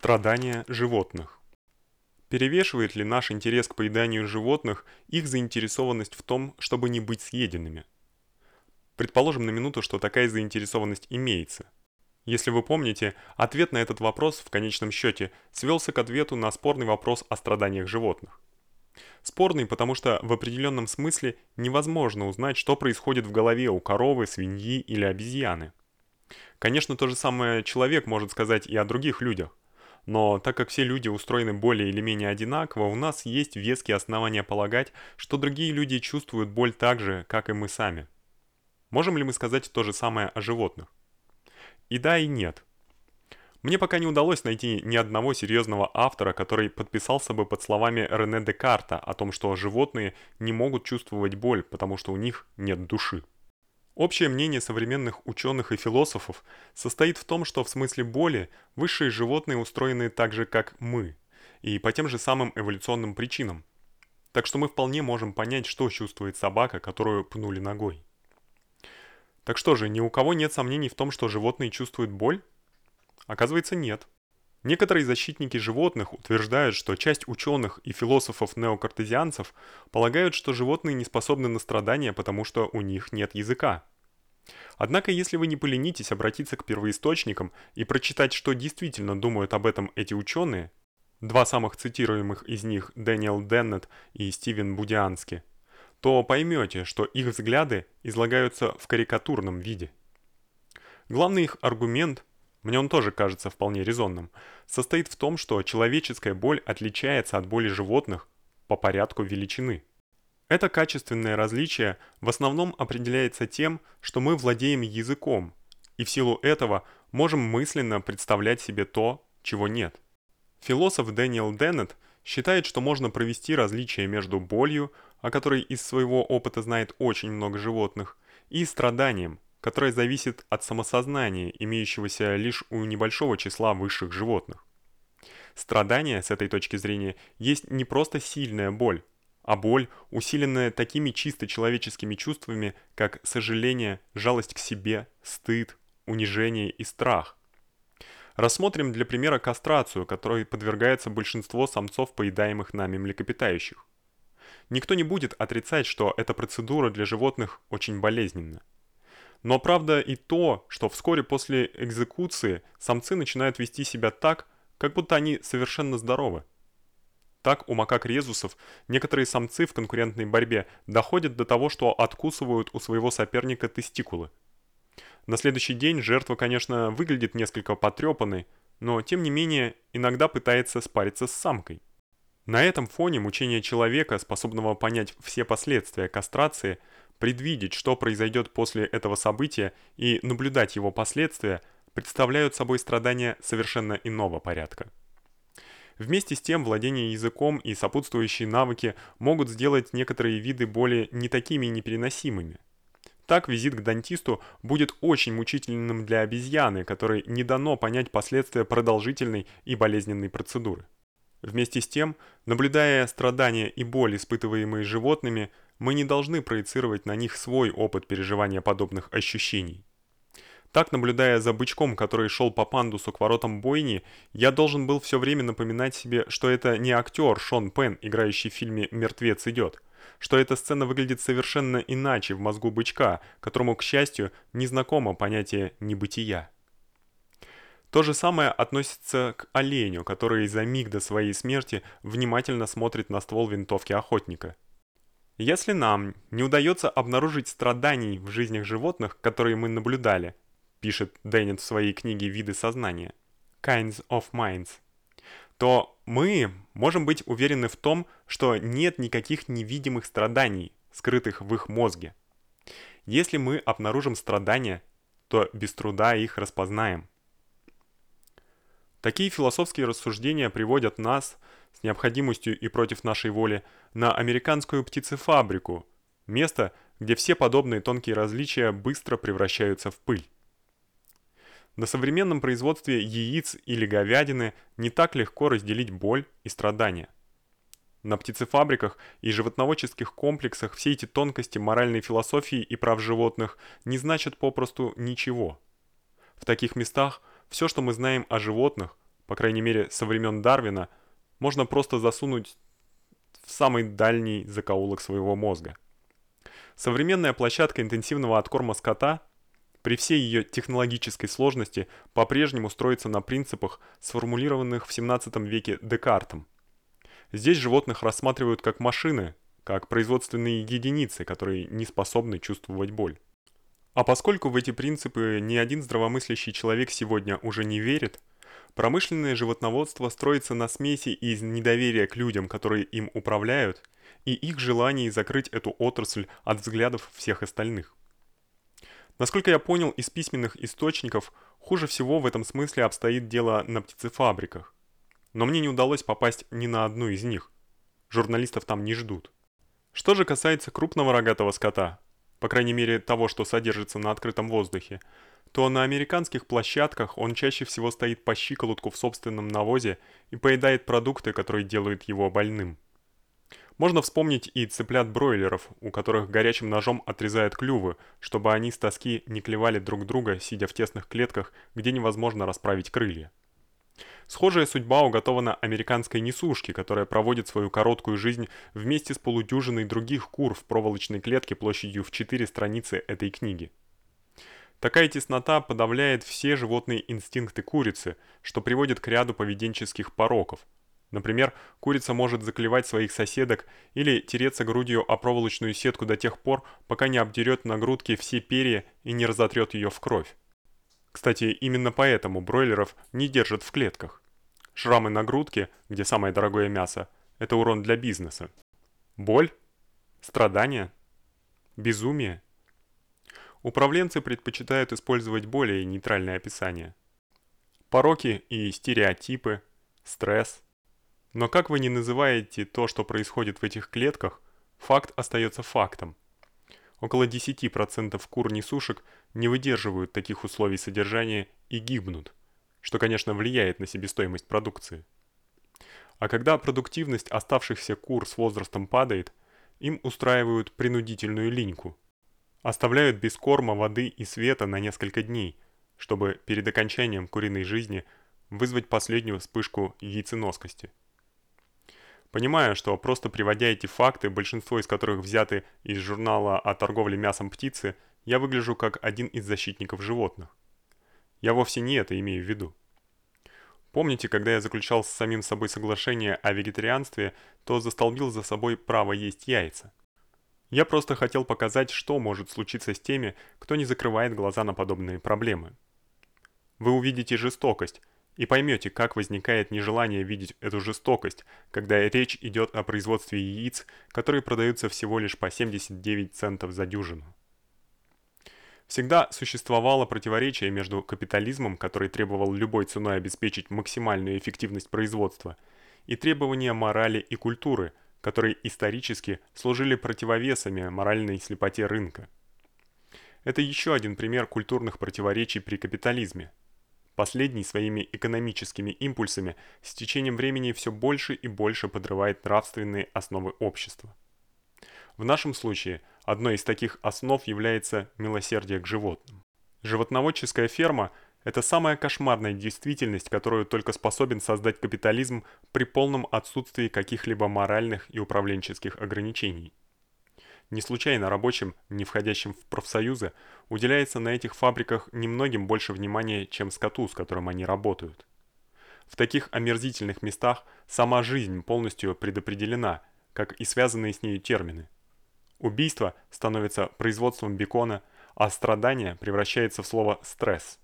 Страдания животных. Перевешивает ли наш интерес к поеданию животных их заинтересованность в том, чтобы не быть съеденными? Предположим на минуту, что такая заинтересованность имеется. Если вы помните, ответ на этот вопрос в конечном счете свелся к ответу на спорный вопрос о страданиях животных. Спорный, потому что в определенном смысле невозможно узнать, что происходит в голове у коровы, свиньи или обезьяны. Конечно, то же самое человек может сказать и о других людях. Но так как все люди устроены более или менее одинаково, у нас есть веские основания полагать, что другие люди чувствуют боль так же, как и мы сами. Можем ли мы сказать то же самое о животных? И да, и нет. Мне пока не удалось найти ни одного серьезного автора, который подписался бы под словами Рене Декарта о том, что животные не могут чувствовать боль, потому что у них нет души. Общее мнение современных ученых и философов состоит в том, что в смысле боли высшие животные устроены так же, как мы, и по тем же самым эволюционным причинам. Так что мы вполне можем понять, что чувствует собака, которую пнули ногой. Так что же, ни у кого нет сомнений в том, что животные чувствуют боль? Оказывается, нет. Некоторые защитники животных утверждают, что часть ученых и философов-неокартезианцев полагают, что животные не способны на страдания, потому что у них нет языка. Однако, если вы не поленитесь обратиться к первоисточникам и прочитать, что действительно думают об этом эти ученые, два самых цитируемых из них Дэниел Деннет и Стивен Будиански, то поймете, что их взгляды излагаются в карикатурном виде. Главный их аргумент мне он тоже кажется вполне резонным, состоит в том, что человеческая боль отличается от боли животных по порядку величины. Это качественное различие в основном определяется тем, что мы владеем языком, и в силу этого можем мысленно представлять себе то, чего нет. Философ Дэниел Деннет считает, что можно провести различие между болью, о которой из своего опыта знает очень много животных, и страданием, которая зависит от самосознания, имеющегося лишь у небольшого числа высших животных. Страдание с этой точки зрения есть не просто сильная боль, а боль, усиленная такими чисто человеческими чувствами, как сожаление, жалость к себе, стыд, унижение и страх. Рассмотрим для примера кастрацию, которой подвергается большинство самцов поедаемых нами млекопитающих. Никто не будет отрицать, что эта процедура для животных очень болезненна. Но правда и то, что вскоре после экзекуции самцы начинают вести себя так, как будто они совершенно здоровы. Так у макак-резусов некоторые самцы в конкурентной борьбе доходят до того, что откусывают у своего соперника тестикулы. На следующий день жертва, конечно, выглядит несколько потрепанной, но тем не менее иногда пытается спариться с самкой. На этом фоне мучения человека, способного понять все последствия кастрации, предвидеть, что произойдет после этого события и наблюдать его последствия, представляют собой страдания совершенно иного порядка. Вместе с тем, владение языком и сопутствующие навыки могут сделать некоторые виды боли не такими непереносимыми. Так визит к дантисту будет очень мучительным для обезьяны, которой не дано понять последствия продолжительной и болезненной процедуры. Вместе с тем, наблюдая страдания и боль, испытываемые животными, мы не должны проецировать на них свой опыт переживания подобных ощущений. Так, наблюдая за бычком, который шел по пандусу к воротам бойни, я должен был все время напоминать себе, что это не актер Шон Пен, играющий в фильме «Мертвец идет», что эта сцена выглядит совершенно иначе в мозгу бычка, которому, к счастью, незнакомо понятие небытия. То же самое относится к оленю, который за миг до своей смерти внимательно смотрит на ствол винтовки охотника. Если нам не удается обнаружить страданий в жизнях животных, которые мы наблюдали, пишет Деннет в своей книге Виды сознания Kinds of Minds, то мы можем быть уверены в том, что нет никаких невидимых страданий, скрытых в их мозге. Если мы обнаружим страдания, то без труда их распознаем. Такие философские рассуждения приводят нас с необходимостью и против нашей воли на американскую птицефабрику, место, где все подобные тонкие различия быстро превращаются в пыль. На современном производстве яиц или говядины не так легко разделить боль и страдания. На птицефабриках и животноводческих комплексах все эти тонкости моральной философии и прав животных не значат попросту ничего. В таких местах все, что мы знаем о животных, по крайней мере, со времен Дарвина, можно просто засунуть в самый дальний закоулок своего мозга. Современная площадка интенсивного откорма скота при всей ее технологической сложности по-прежнему строится на принципах, сформулированных в 17 веке Декартом. Здесь животных рассматривают как машины, как производственные единицы, которые не способны чувствовать боль. А поскольку в эти принципы ни один здравомыслящий человек сегодня уже не верит, промышленное животноводство строится на смеси из недоверия к людям, которые им управляют, и их желании закрыть эту отрасль от взглядов всех остальных. Насколько я понял из письменных источников, хуже всего в этом смысле обстоит дело на птицефабриках. Но мне не удалось попасть ни на одну из них. Журналистов там не ждут. Что же касается крупного рогатого скота, по крайней мере того, что содержится на открытом воздухе, то на американских площадках он чаще всего стоит по щиколотку в собственном навозе и поедает продукты, которые делают его больным. Можно вспомнить и цыплят-бройлеров, у которых горячим ножом отрезают клювы, чтобы они с тоски не клевали друг друга, сидя в тесных клетках, где невозможно расправить крылья. Схожая судьба уготована американской несушке, которая проводит свою короткую жизнь вместе с полудюжиной других кур в проволочной клетке площадью в 4 страницы этой книги. Такая теснота подавляет все животные инстинкты курицы, что приводит к ряду поведенческих пороков. Например, курица может заклевать своих соседок или тереться грудью о проволочную сетку до тех пор, пока не обдерет на грудке все перья и не разотрет ее в кровь. Кстати, именно поэтому бройлеров не держат в клетках. Шрамы на грудке, где самое дорогое мясо, это урон для бизнеса. Боль? Страдания? Безумие? Управленцы предпочитают использовать более нейтральное описание. Пороки и стереотипы, стресс. Но как вы ни называете то, что происходит в этих клетках, факт остается фактом. Около 10% кур-несушек не выдерживают таких условий содержания и гибнут, что, конечно, влияет на себестоимость продукции. А когда продуктивность оставшихся кур с возрастом падает, им устраивают принудительную линьку. Оставляют без корма, воды и света на несколько дней, чтобы перед окончанием куриной жизни вызвать последнюю вспышку яйценоскости. Понимаю, что просто приводя эти факты, большинство из которых взяты из журнала о торговле мясом птицы, я выгляжу как один из защитников животных. Я вовсе не это имею в виду. Помните, когда я заключал с самим собой соглашение о вегетарианстве, то застолбил за собой право есть яйца. Я просто хотел показать, что может случиться с теми, кто не закрывает глаза на подобные проблемы. Вы увидите жестокость, и поймете, как возникает нежелание видеть эту жестокость, когда речь идет о производстве яиц, которые продаются всего лишь по 79 центов за дюжину. Всегда существовало противоречие между капитализмом, который требовал любой ценой обеспечить максимальную эффективность производства, и требования морали и культуры, которые исторически служили противовесами моральной слепоте рынка. Это еще один пример культурных противоречий при капитализме. Последний своими экономическими импульсами с течением времени все больше и больше подрывает нравственные основы общества. В нашем случае одной из таких основ является милосердие к животным. Животноводческая ферма это самая кошмарная действительность, которую только способен создать капитализм при полном отсутствии каких-либо моральных и управленческих ограничений. Не случайно рабочим, не входящим в профсоюзы, уделяется на этих фабриках немногим больше внимания, чем скоту, с которым они работают. В таких омерзительных местах сама жизнь полностью предопределена, как и связанные с ней термины. Убийство становится производством бекона, а страдание превращается в слово стресс.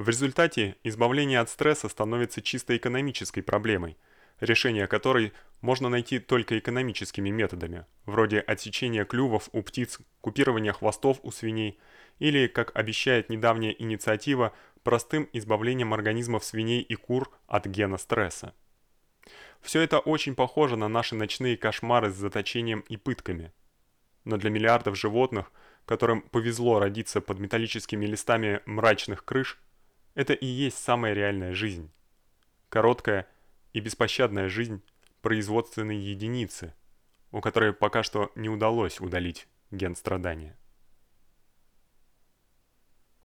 В результате избавление от стресса становится чисто экономической проблемой – решение которой можно найти только экономическими методами, вроде отсечения клювов у птиц, купирования хвостов у свиней или, как обещает недавняя инициатива, простым избавлением организмов свиней и кур от гена стресса. Все это очень похоже на наши ночные кошмары с заточением и пытками. Но для миллиардов животных, которым повезло родиться под металлическими листами мрачных крыш, это и есть самая реальная жизнь. Короткая, и беспощадная жизнь производственной единицы, у которой пока что не удалось удалить ген страдания.